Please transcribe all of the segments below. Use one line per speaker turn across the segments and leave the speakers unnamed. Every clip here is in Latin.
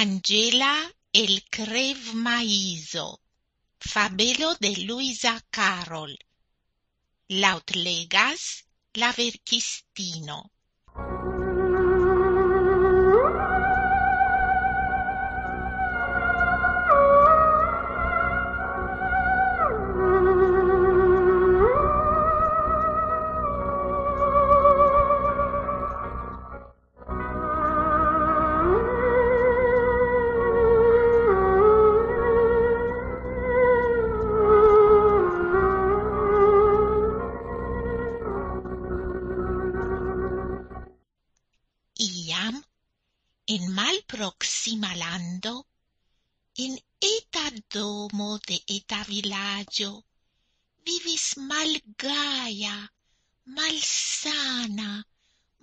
Angela el Crev Maizo Fabelo de Luisa Carol Laut legas la verkistino in eta domo de eta villaggio vivis malgaia, malsana,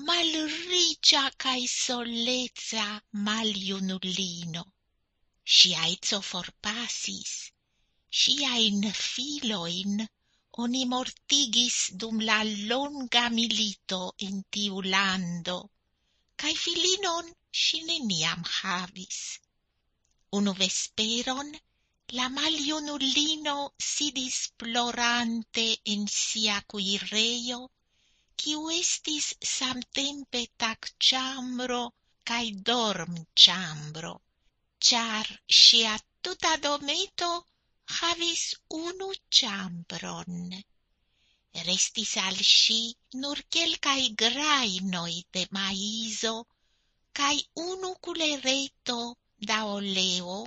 malrigia cae solezza maliunulino. Sciai zo forpassis, sciain filoin oni mortigis dum la longa milito in tiu lando, cae filinon si neniam havis. Unu vesperon la maliunulino sidis plorante in sia cuireio, quiu estis samtempe tac chambro cae dorm chambro, char sia tuta dometo havis unu chambron. Restis al si nur quelcae grainoi de maiso, cae unu culereto daoleo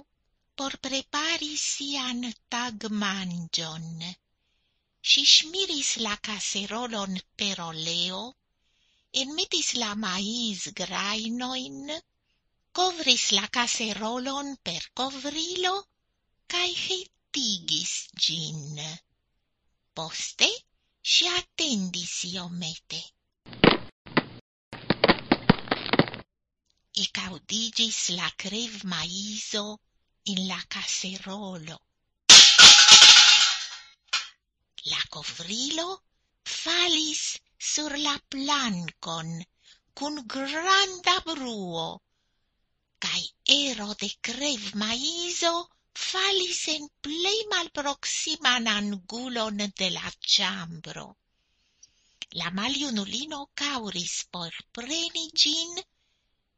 por prepari sian tagmanĝon. Ŝi ŝmiris la kaserolon per oleo, enmetis la maizgrajnojn, kovris la kaserolon per covrilo, kaj hetigis gin. Poste ŝi atendis iomete. E caudigis la crev maizo in la caserolo. La covrilo falis sur la plancon cun granda bruo, cae ero de crev maizo falis en plei mal proximan angulon de la chambro. La maliunulino cauris por preni gin,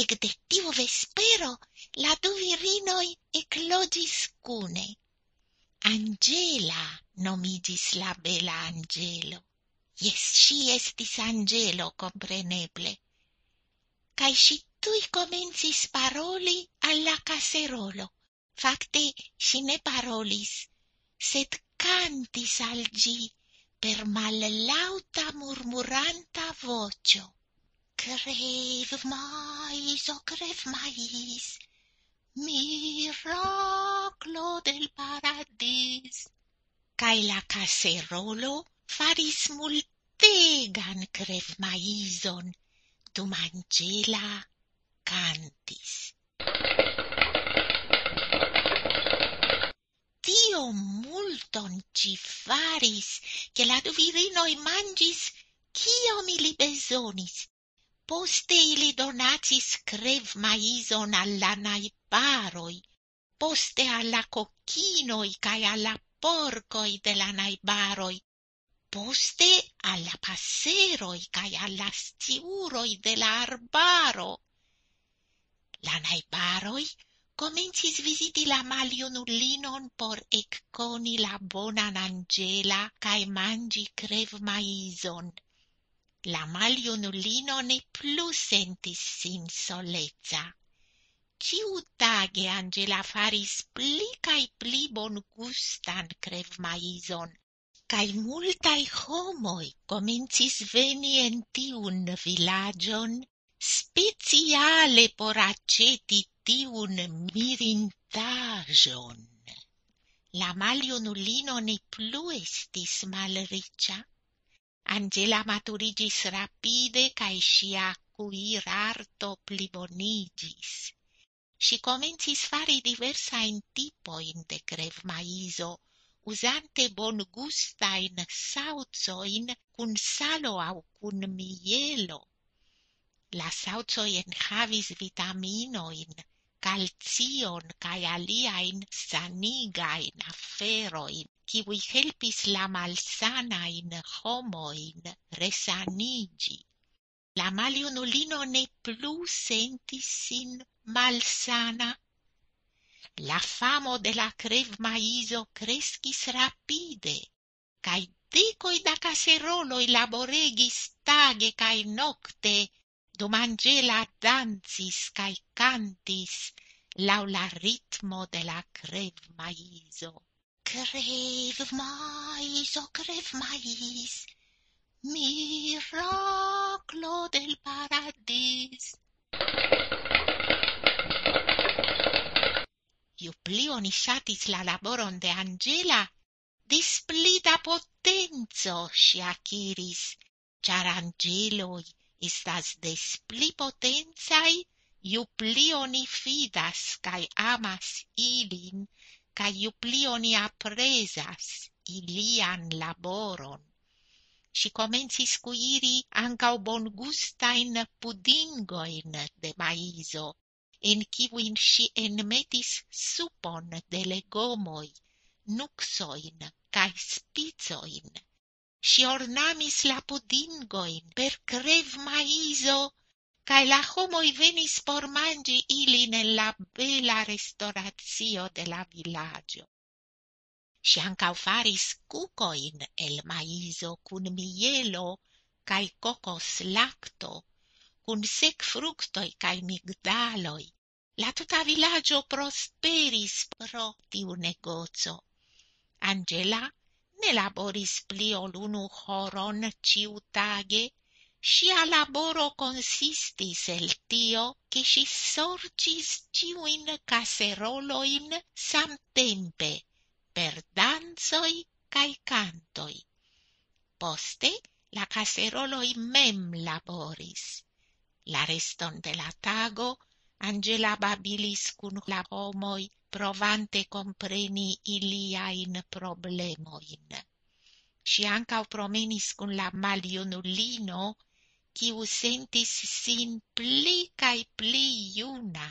ec de tiu vespero la du virinoi eclogis cune. Angela nomigis la bela Angelo. Yes, si estis Angelo, compreneble. Cai si tui comencis paroli alla caserolo. Facte, si ne parolis, sed cantis al gi per mal lauta murmuranta vocio. Crave mais, oh crave mais, miraclo del paradis. Cai la caserolo faris multegan crev maizon, dum Angela cantis. Tio multon ci faris, che la du virinoi mangis, ciom ili besonis, Poste ili donacis crev maizon alla naibaroi, poste alla coccinoi cae alla porcoi de la naibaroi, poste alla passeroi cae alla stiuroi de la arbaro. La naibaroi comencis visiti la maliunulinon por ecconi la bonan angela cae mangi crev maizon. La maljunulino ne plu sentis sin solezza. Ciu tage Angela faris pli cae pli bon gustan crev maizon, cae multai homoi comencis veni en tiun villagion speciale por aceti tiun mirintajon. La maliunulino ne plu estis malricia, Angela maturigis rapide cae sia cuirarto plibonigis. Si comencis fari diversain tipoin de crev maiso, usante bon gustain sauzoin cun salo au cun mielo. La sauzoi enhavis vitaminoin, calcion cae aliaen sanigain aferoin, kiwi helpis la malsanain homoin resanigi. La maliunulino ne plu sentis sin malsana. La famo de la crev maiso crescis rapide, cae decoi da caseroloi laboregis tage cae nocte dum Angela dancis cae cantis lau la ritmo de la crev maiso. Crev maiso, crev mais, miraclo del paradis. Iu pli oni shatis la laboron de Angela, displida potenzo si aciris, char angeloi estas des pli potenzai, ju pli oni fidas cae amas ilin, ca ju pli oni apresas ilian laboron. Si comencis cuiri ancau bongustain pudingoin de maiso, en kiuin si enmetis supon de legomoi, nuxoin cae spizoin si ornamis la pudingoin per crev maiso, cae la homoi venis por mangi ilin en la bela restauratio de la villaggio. Si ancau faris cucoin el maiso cun mielo cae cocos lacto, cun sec fructoi cae migdaloi. La tuta villaggio prosperis pro tiu negozo. Angela ne laboris pli ol unu horon ciu tage, sia laboro consistis el tio che si sorcis ciuin caseroloin samtempe per danzoi cae cantoi. Poste la caseroloi mem laboris. La reston de la tago Angela babilis cun la homoi provante compreni iliain problemoin. Si ancau promenis cun la malionulino, kiu sentis sin pli cae pli iuna.